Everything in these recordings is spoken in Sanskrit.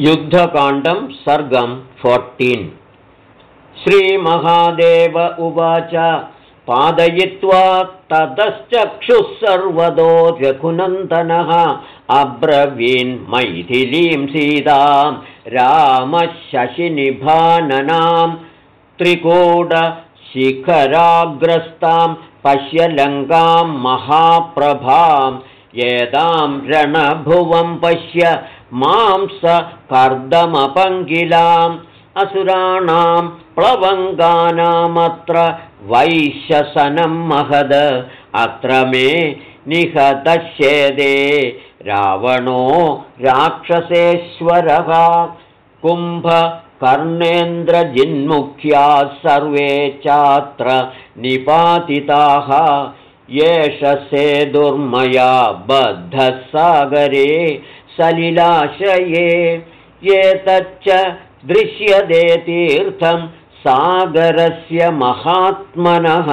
युद्धकाण्डं सर्गं फोर्टीन्। श्रीमहादेव उवाच पादयित्वा ततश्चक्षुः सर्वतो रघुनन्दनः अब्रवीन्मैथिलीं सीतां रामशशिनिभाननां त्रिकूटशिखराग्रस्तां पश्यलङ्कां महाप्रभां येदां रणभुवं पश्य मां स कर्दमपङ्गिलाम् असुराणां प्लवङ्गानामत्र वैश्यसनं महद। अत्र मे निहतश्येदे रावणो राक्षसेश्वरः। कुम्भकर्णेन्द्रजिन्मुख्याः सर्वे चात्र निपातिताः। एष सेदुर्मया बद्धः सागरे सलिलाशये एतच्च दृश्यते तीर्थं सागरस्य महात्मनः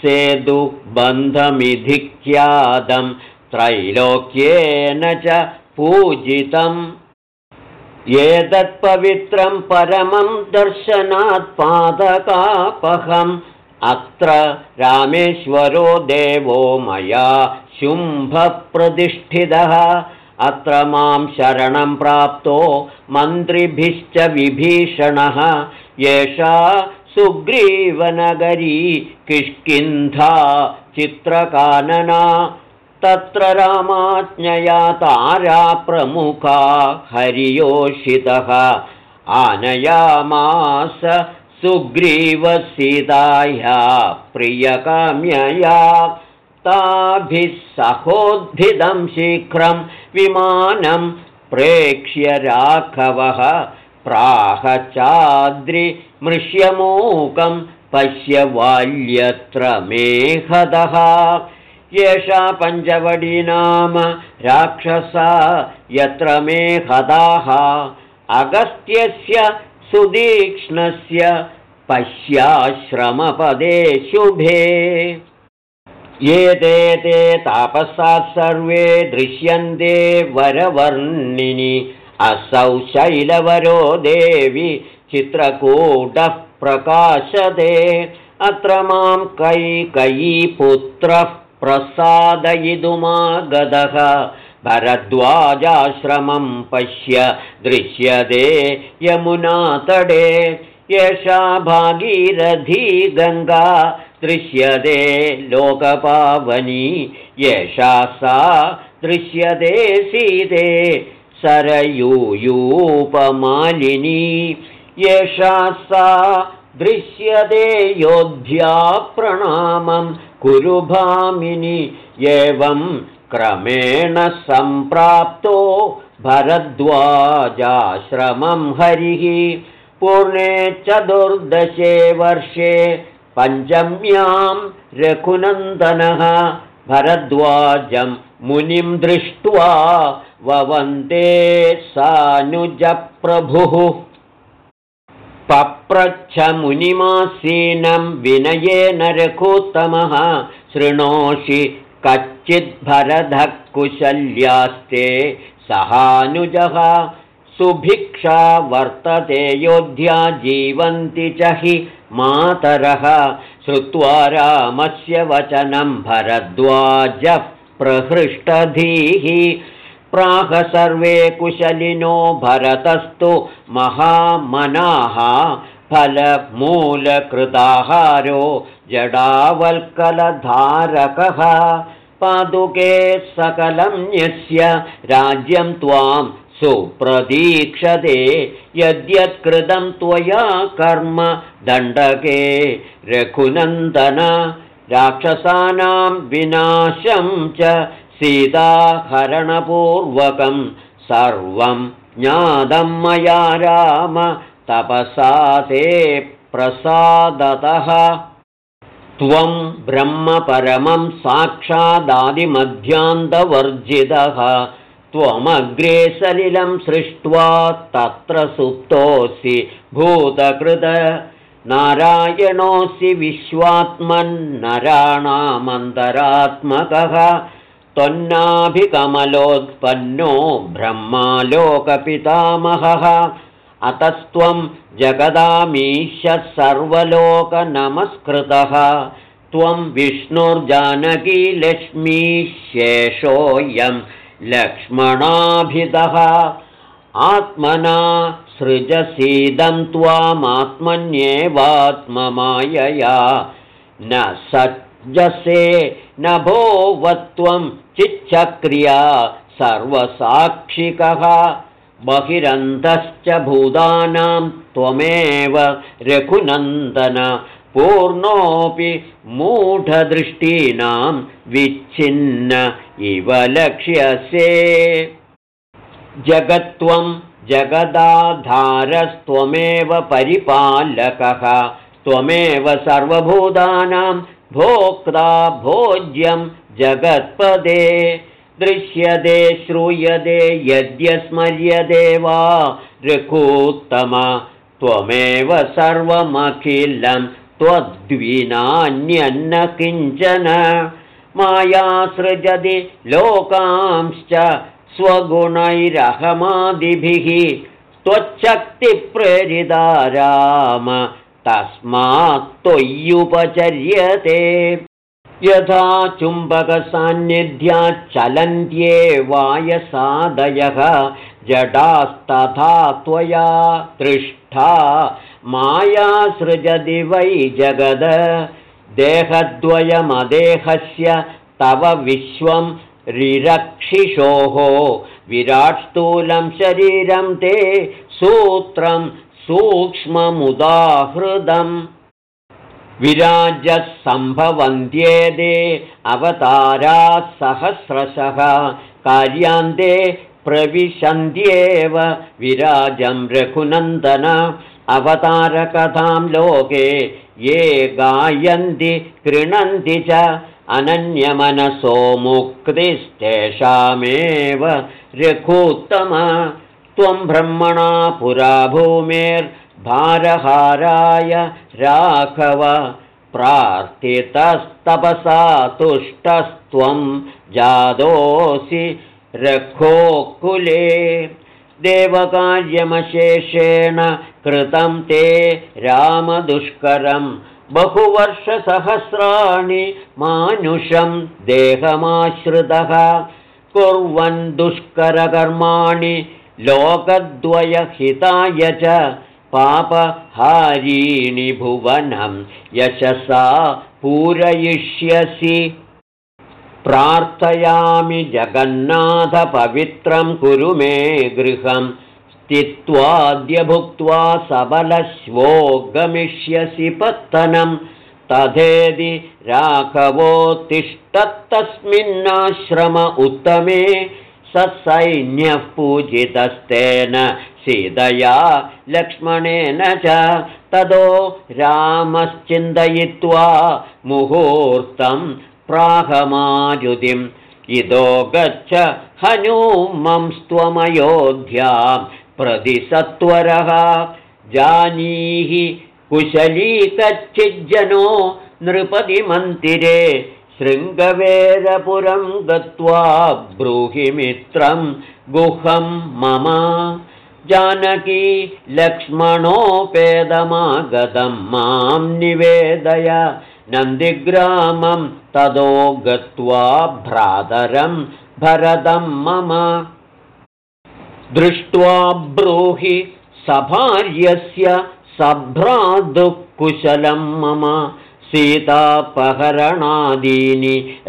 सेदुबन्धमिधिख्यातं त्रैलोक्येन च पूजितम्। एतत्पवित्रं परमं दर्शनात् पादकापहम्। अत्र रामेश्वरो देवो मया शुम्भप्रतिष्ठितः अत्र मां शरणं प्राप्तो मन्त्रिभिश्च विभीषणः। एषा सुग्रीवनगरी किष्किन्धा चित्रकानना तत्र रामाज्ञया तारा प्रमुखा हरियोषितः। आनयामास सुग्रीवसीताया प्रियकाम्यया ताभिः सहोद्धितं शीघ्रं विमानं प्रेक्ष्य राघवः प्राहचाद्रिमृष्यमूकं पश्य वाल्यत्र मेघदः एषा पञ्चवडी नाम राक्षसा यत्र मेघदाः अगस्त्यस्य सुदीक्ष्णस्य पश्याश्रमपदे शुभे ये ते ते तापसात् सर्वे दृश्यन्ते वरवर्णिनि। असौ शैलवरो देवि चित्रकूटः प्रकाशते। अत्र मां कैकयीपुत्रः प्रसादयितुमागतः। भरद्वाजाश्रमं पश्य दृश्यते यमुनातडे एषा भागीरथी गङ्गा दृश्यते लोकपावनी येषा सा दृश्यते सीते सरयूयूपमालिनी येषा सा दृश्यते योध्या प्रणामं कुरुभामिनि एवं क्रमेण सम्प्राप्तो भरद्वाजाश्रमं हरिः पूर्णे चतुर्दशे वर्षे पञ्चम्यां रघुनन्दनः भरद्वाजं मुनिं दृष्ट्वा ववन्ते सानुजप्रभुः। पप्रच्छमुनिमासीनं विनयेन रघुत्तमः शृणोषि कच्चिद्भरधः कुशल्यास्ते सहानुजः सुभिक्षा वर्तते योध्या जीवन्ति च हि मातरः। श्रुत्वा रामस्य वचनं भरद्वाजः प्रहृष्टधीः। प्राह सर्वे कुशलिनो भरतस्तु महामनाः। फलमूलकृताहारो जडावल्कलधारकः। पादुके सकलं यस्य राज्यं त्वां सुप्रतीक्षते यद्यत्कृतं त्वया कर्म दण्डके रघुनन्दन राक्षसानां विनाशं च सीताहरणपूर्वकं सर्वं ज्ञातं मया राम तपसा ते प्रसादतः। त्वं ब्रह्मपरमं साक्षादादिमध्यान्तवर्जितः त्वमग्रे सलिलं सृष्ट्वा तत्र सुप्तोऽसि भूतकृत नारायणोऽसि विश्वात्मन्नराणामन्तरात्मकः त्वन्नाभिकमलोत्पन्नो ब्रह्मालोकपितामहः अतस्त्वं जगदामीश्य सर्वलोकनमस्कृतः त्वं विष्णुर्जानकी लक्ष्मीशेषोऽयं लक्ष्मणाभिदः आत्मना सृजसीदं त्वामात्मन्येवात्ममायया। न सज्जसे नभोवत्वं चिच्चक्रिया सर्वसाक्षिकः। बहिरन्धश्च भूतानां त्वमेव रघुनन्दन पूर्णोऽपि मूढदृष्टीनां विच्छिन्न इव लक्ष्यसे। जगत्त्वं जगदाधारस्त्वमेव परिपालकः त्वमेव सर्वभूतानां भोक्ता भोज्यं जगत्पदे। दृश्यते श्रूयते यद्यस्मर्यते वा ऋखूत्तम त्वमेव सर्वमखिलं त्वद्विनान्यन्न किञ्चन मायासृजति लोकांश्च स्वगुणैरहमादिभिः त्वच्छक्तिप्रेरिता राम तस्मात् त्वय्युपचर्यते यथा चुम्बकसान्निध्याच्चलन्त्ये वायसादयः जडास्तथा त्वया तृष्ठा मायासृजति वै जगद। देहद्वयमदेहस्य तव विश्वं रिरक्षिषोः विराट्स्थूलं शरीरं ते सूत्रं सूक्ष्ममुदाहृदम् विराजः सम्भवन्त्येदे अवताराः सहस्रशः कार्यान्ते प्रविशन्त्येव विराजं रघुनन्दन अवतारकथां लोके ये गायन्ति कृणन्ति च अनन्यमनसो मुक्तिस्तेषामेव रघुत्तम। त्वं ब्रह्मणा पुरा भूमेर्भारहाराय राघव प्रार्थितस्तपसा तुष्टस्त्वं जादोऽसि रघोकुले। देवकार्यमशेषेण कृतं ते रामदुष्करं बहुवर्षसहस्राणि मानुषं देहमाश्रितः। कुर्वन् दुष्करकर्माणि लोकद्वयहिताय च पापहारीणि भुवनं यशसा पूरयिष्यसि। प्रार्थयामि जगन्नाथपवित्रं कुरु मे गृहं। स्थित्वाद्य भुक्त्वा सबलश्वो गमिष्यसि पत्तनं। तथेदि राघवोत्तिष्ठत्तस्मिन्नाश्रम उत्तमे ससैन्यः पूजितस्तेन सीतया लक्ष्मणेन च तदो रामश्चिन्तयित्वा मुहूर्तं प्राहमायुधिम्। इदो गच्छ हनूमंस्त्वमयोध्यां प्रति सत्वरः जानीहि कुशली कच्चिज्जनो नृपतिमन्दिरे शृङ्गवेरपुरं गत्वा ब्रूहि मित्रं गुहं मम। जानकी लक्ष्मणोपेदमागतं मां निवेदय। नन्दिग्रामं तदो गत्वा भ्रातरं भरदं मम। दृष्ट्वा ब्रूहि सभार्यस्य सभ्रादुःकुशलं मम सीतापहरणादीनि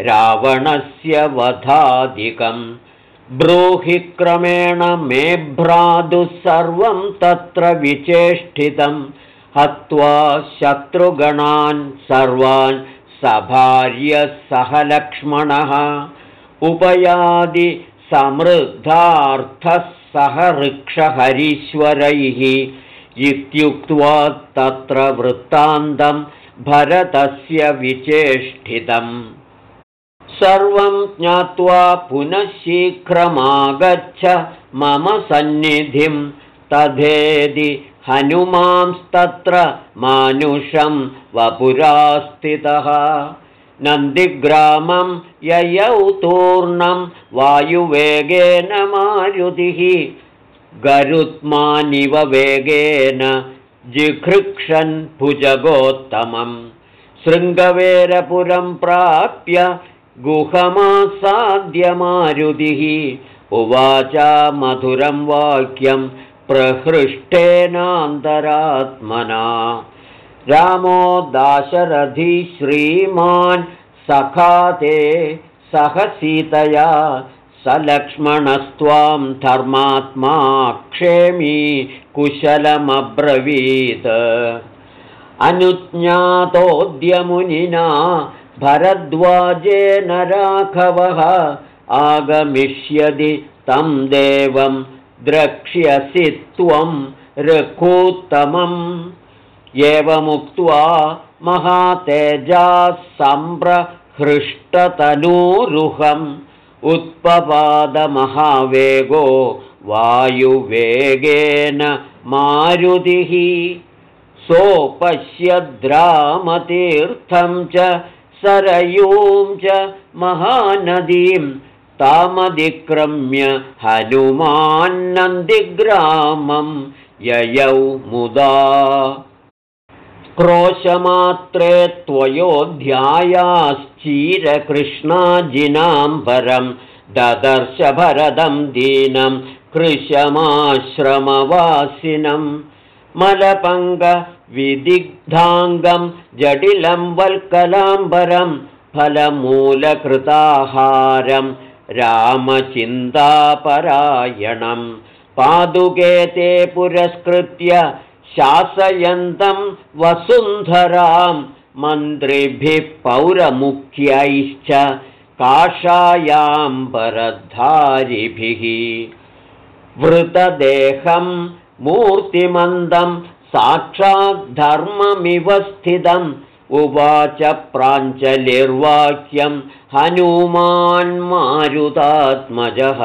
रावणस्य वधादिकम् ब्रूहि क्रमेण मे भ्रातुः सर्वं तत्र विचेष्टितं हत्वा शत्रुगणान् सर्वान् सभार्यः सह लक्ष्मणः। उपयादि समृद्धार्थः सह वृक्षहरीश्वरैः इत्युक्त्वा तत्र वृत्तान्तं भरतस्य विचेष्टितम्। सर्वं ज्ञात्वा पुनः शीघ्रमागच्छ मम सन्निधिं। तथेदि हनुमांस्तत्र मानुषं वपुरास्थितः। नन्दिग्रामं ययौ तूर्णं वायुवेगेन मारुतिः। गरुत्मानिव वेगेन जिघृक्षन् भुजगोत्तमम् शृङ्गवेरपुरं प्राप्य गुहमासाद्यमारुतिः उवाचा मधुरं वाक्यं प्रहृष्टेनान्तरात्मना। रामो दाशरथी श्रीमान् सखाते सह सीतया स लक्ष्मणस्त्वां धर्मात्मा क्षेमी कुशलमब्रवीत्। अनुज्ञातोऽद्यमुनिना भरद्वाजेन राघवः आगमिष्यति तं देवं द्रक्ष्यसि त्वं रघूत्तमम्। एवमुक्त्वा महातेजासम्प्रहृष्टतनूरुहम् उत्पपादमहावेगो वायुवेगेन मारुतिः। सोपश्यद्रामतीर्थं च सरयूं च महानदीं तामधिक्रम्य हनुमान्नन्दिग्रामं ययौ मुदा क्रोशमात्रे त्वयोऽध्यायाश्चीरकृष्णाजिनाम्बरं ददर्शभरदं दीनं कृशमाश्रमवासिनं। मलपङ्गविदिग्धाङ्गं जटिलं वल्कलाम्बरं फलमूलकृताहारं रामचिन्तापरायणं। पादुके ते पुरस्कृत्य शासयन्तं वसुन्धरां मन्त्रिभिः पौरमुख्यैश्च काषायाम्बरधारिभिः वृतदेहं मूर्तिमन्दं साक्षाद्धर्ममिव स्थितम्। उवाच प्राञ्चलिर्वाक्यं हनुमान्मारुतात्मजः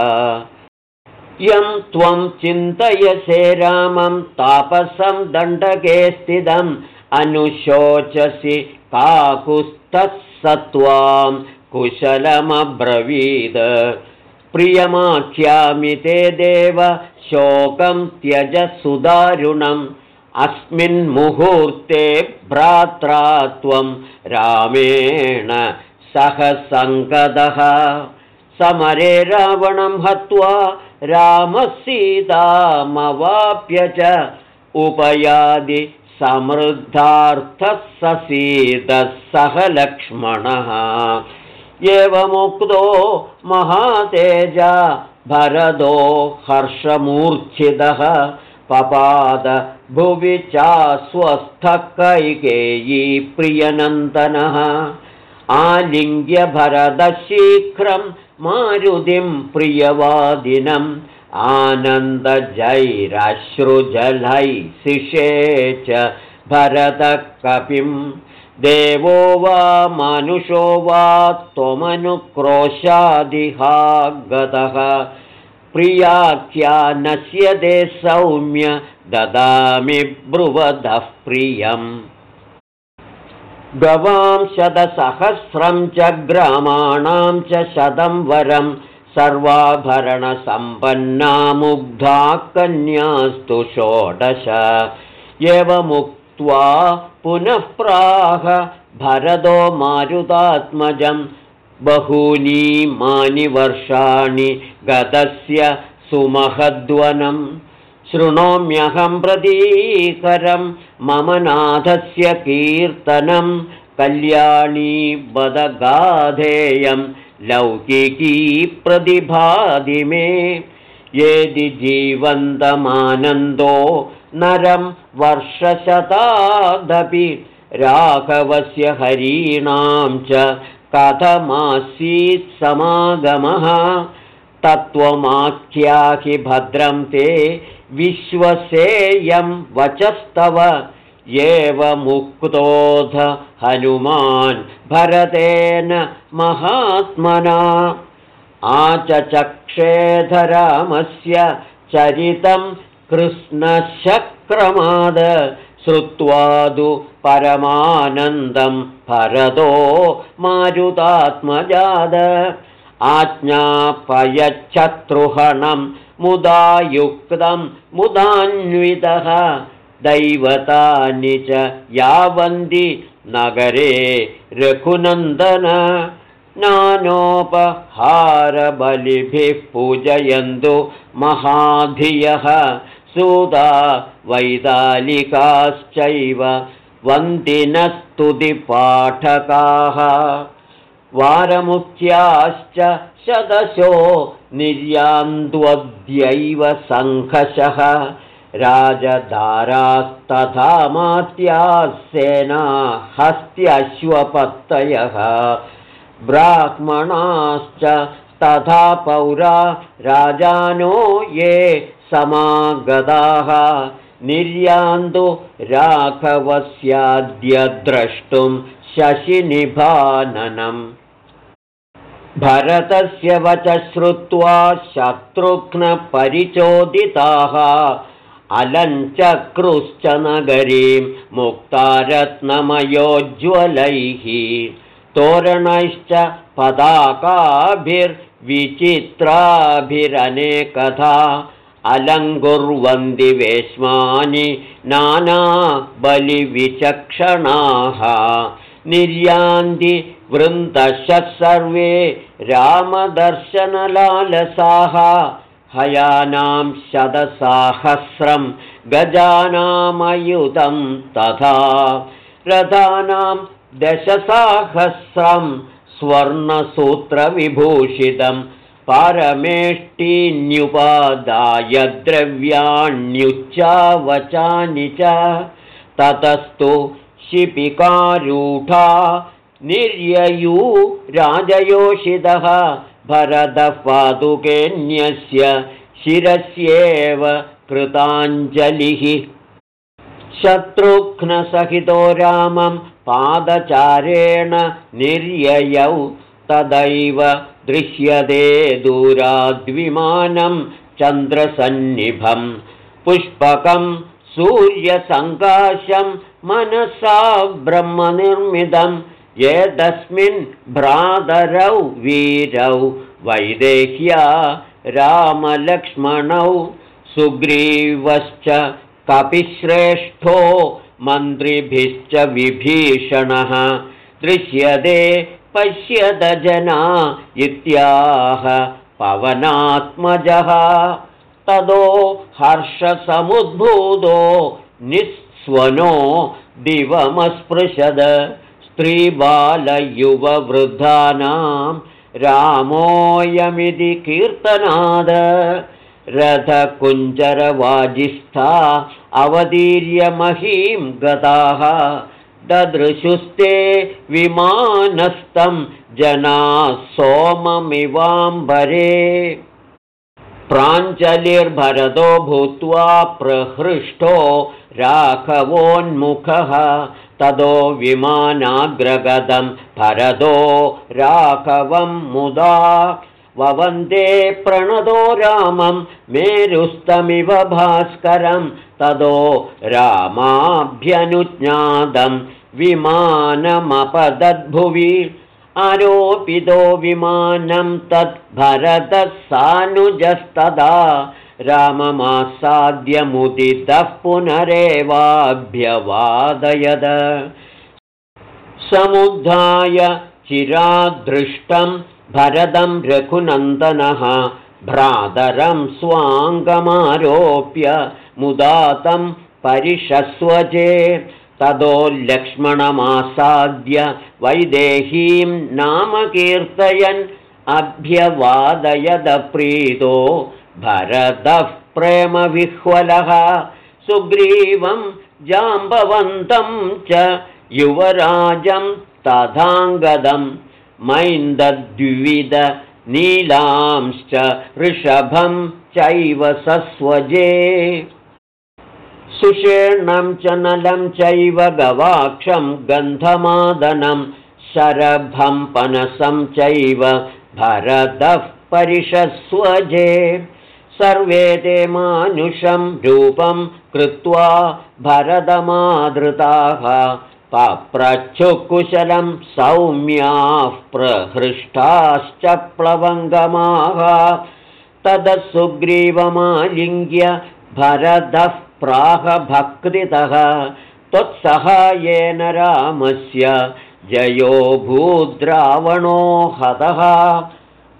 यं त्वं चिन्तयसे रामं तापसं दण्डके स्थितम् अनुशोचसि काकुस्तः स त्वां कुशलमब्रवीद। प्रियमाख्यामि ते देव शोकं त्यज सुदारुणम् अस्मिन् मुहूर्ते भ्रात्रा त्वं रामेण सह सङ्गदः समरे रावणं हत्वा रामसीतामवाप्य च उपयादि समृद्धार्थः ससीतः सह लक्ष्मणः। एवमुक्तो महातेजा भरदो हर्षमूर्च्छितः पपाद भुवि कैकेयी प्रियनन्दनः। आलिङ्ग्य भरदशीघ्रं मारुतिं प्रियवादिनम् आनन्दजैरश्रुजलैशिषे च भरतकपिं। देवो वा मनुषो वा त्वमनुक्रोशादिहा गतः प्रियाख्यानस्य ते सौम्य ददामि ब्रुवदः प्रियम् गवां शतसहस्रं च ग्रामाणां च शतं वरं सर्वाभरणसम्पन्ना कन्यास्तु षोडश। एवमुक्त्वा पुनः प्राह भरदो मारुतात्मजं बहूनि मानि वर्षाणि गतस्य सुमहद्वनम् शृणोम्यहं प्रतीकरं मम नाथस्य कीर्तनं कल्याणी बदगाधेयं लौकिकी प्रतिभाति मे। यदि जीवन्तमानन्दो नरं वर्षशतादपि राघवस्य हरीणां च कथमासीत् समागमः तत्त्वमाख्याहि भद्रं ते विश्वसेयं वचस्तव। एवमुक्तोऽध हनुमान् भरतेन महात्मना। आचचक्षेधरामस्य चरितं कृष्णशक्रमाद श्रुत्वादु परमानन्दं भरतो मारुतात्मजाद आज्ञापयच्छत्रुहणं मुदा युक्तं मुदान्वितः दैवतानि च यावन्ति नगरे रघुनन्दन। नानोपहारबलिभिः पूजयन्तु महाधियः। सुदा वैतालिकाश्चैव वन्दिनस्तुतिपाठकाः वारमुख्याश्च शदशो निर्यान्द्वद्यैव सङ्घशः। राजधारास्तथा मात्याः सेना हस्त्यश्वपत्तयः। ब्राह्मणाश्च तथा पौरा राजानो ये समागताः। निर्यान्तु राघवस्याद्य द्रष्टुं शशिनिभाननम् भरतस्य वच श्रुत्वा शत्रुघ्नपरिचोदिताः अलञ्चक्रुश्च नगरीं मुक्तारत्नमयोज्ज्वलैः तोरणैश्च पदाकाभिर्विचित्राभिरनेकथा अलङ्कुर्वन्ति वेश्मानि नानाबलिविचक्षणाः निर्यान्ति वृन्दशः सर्वे रामदर्शनलालसाः। हयानां शतसाहस्रं गजानामयुतं तथा रथानां दशसाहस्रं स्वर्णसूत्रविभूषितं पारमेष्टिन्युपादाय द्रव्याण्युच्चावचानि च। ततस्तु शिपिकारूढा निर्ययू राजयोषितः भरतः पादुकेन्यस्य शिरस्येव कृताञ्जलिः। शत्रुघ्नसहितो रामं पादचारेण निर्ययौ तदैव दृश्यते दूराद्विमानं चन्द्रसन्निभं पुष्पकं सूर्यसङ्काशं मनसा ब्रह्मनिर्मितं एतस्मिन् भ्रातरौ वीरौ वैदेह्या रामलक्ष्मणौ सुग्रीवश्च कपिश्रेष्ठो मन्त्रिभिश्च विभीषणः दृश्यते पश्यत जना इत्याह पवनात्मजः तदो हर्षसमुद्भूतो निःस्वनो दिवमस्पृशद स्त्रीबालयुववृद्धानां रामोऽयमिति कीर्तनाद रथकुञ्जरवाजिस्था अवतीर्यमहीं गताः ददृशुस्ते विमानस्थं जनाः सोममिवाम्बरे प्राञ्जलिर्भरतो भूत्वा प्रहृष्टो राघवोन्मुखः ततो विमानाग्रगतं भरतो राघवं मुदा ववन्दे प्रणदो रामं मेरुस्तमिव भास्करं ततो रामाभ्यनुज्ञातं विमानमपदद्भुवि आरोपितो विमानं तत् भरतः सानुजस्तदा राममासाद्यमुदितः पुनरेवाभ्यवादयद। समुद्धाय चिरादृष्टं भरदं रघुनन्दनः भ्रातरं स्वाङ्गमारोप्य मुदातं परिषस्वजे ततो लक्ष्मणमासाद्य वैदेहीं नामकीर्तयन् अभ्यवादयदप्रीतो भरतः प्रेमविह्वलः। सुग्रीवं जाम्बवन्तं च युवराजं तथाङ्गदं मैन्दद्विविद नीलांश्च ऋषभं चैव सस्वजे सुषेणं च नलं चैव गवाक्षं गन्धमादनं शरभं पनसं चैव भरतः परिषस्वजे। सर्वे ते मानुषं रूपं कृत्वा भरदमादृताः पप्रच्छुकुशलं सौम्याः प्रहृष्टाश्च प्लवङ्गमाः। ततः सुग्रीवमालिङ्ग्य भरदः प्राहभक्तितः। त्वत्सहायेन रामस्य जयो भूद्रावणो हतः।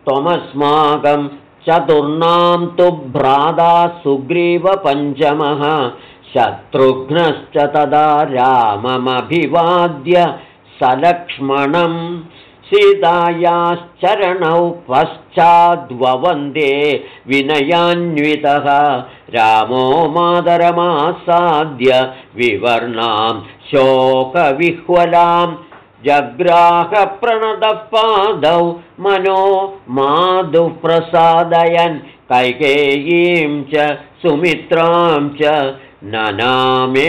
त्वमस्माकं चतुर्णां तु भ्राता सुग्रीवपञ्चमः। शत्रुघ्नश्च तदा राममभिवाद्य सलक्ष्मणम् सीतायाश्चरणौ पश्चाद्ववन्दे विनयान्वितः। रामो मादरमासाद्य विवर्णां शोकविह्वलां जग्राहप्रणतः पादौ मनो माधुप्रसादयन् कैकेयीं च सुमित्रां च ननामेदरमातरौ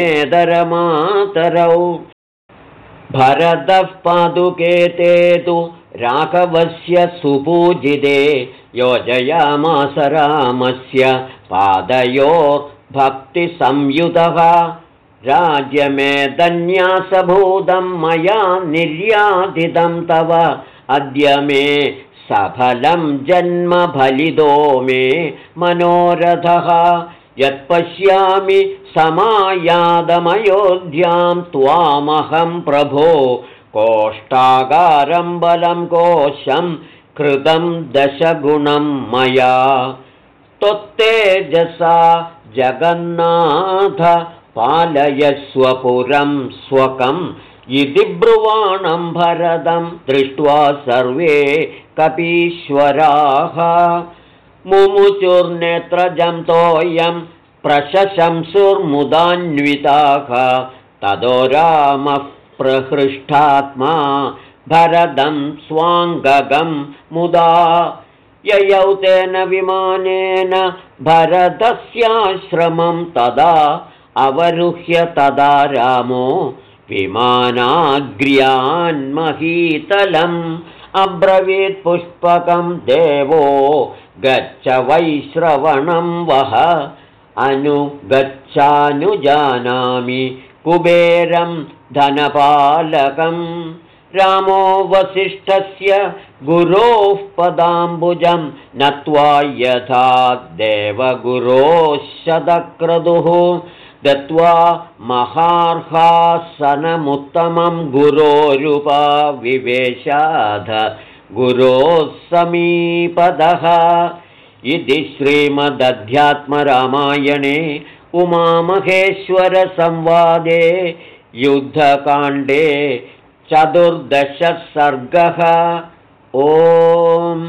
भरतः पादुके ते तु राघवस्य सुपूजिते योजयामास रामस्य पादयोर्भक्तिसंयुतः राज्यमेदन्यासभूतं मया निर्यातितं तव। अद्य मे सफलं जन्मफलितो मे मनोरथः यत्पश्यामि समायादमयोध्यां त्वामहं प्रभो कोष्ठागारं बलं कोशं कृतं दशगुणं मया। त्वत्तेजसा जगन्नाथ पालयस्वपुरं स्वकम् इति ब्रुवाणं भरदं दृष्ट्वा सर्वे कपीश्वराः मुमुचुर्नेत्रजं तोयं प्रशशंसुर्मुदान्विताः। ततो रामः प्रहृष्टात्मा भरदं स्वाङ्गगं मुदा। ययौ तेन विमानेन भरतस्याश्रमं तदा अवरुह्य तदा रामो विमानाग्र्यान्महीतलम् अब्रवीत् पुष्पकं देवो गच्छ वैश्रवणं वः अनुगच्छानुजानामि कुबेरं धनपालकं रामो वसिष्ठस्य गुरोः पदाम्बुजं नत्वा यथा देवगुरोः शतक्रतुः दत्त्वा महार्हासनमुत्तमं गुरोरुपाविवेशाध गुरोः समीपदः इति श्रीमदध्यात्मरामायणे उमामहेश्वरसंवादे युद्धकाण्डे चतुर्दशः सर्गः। ओम्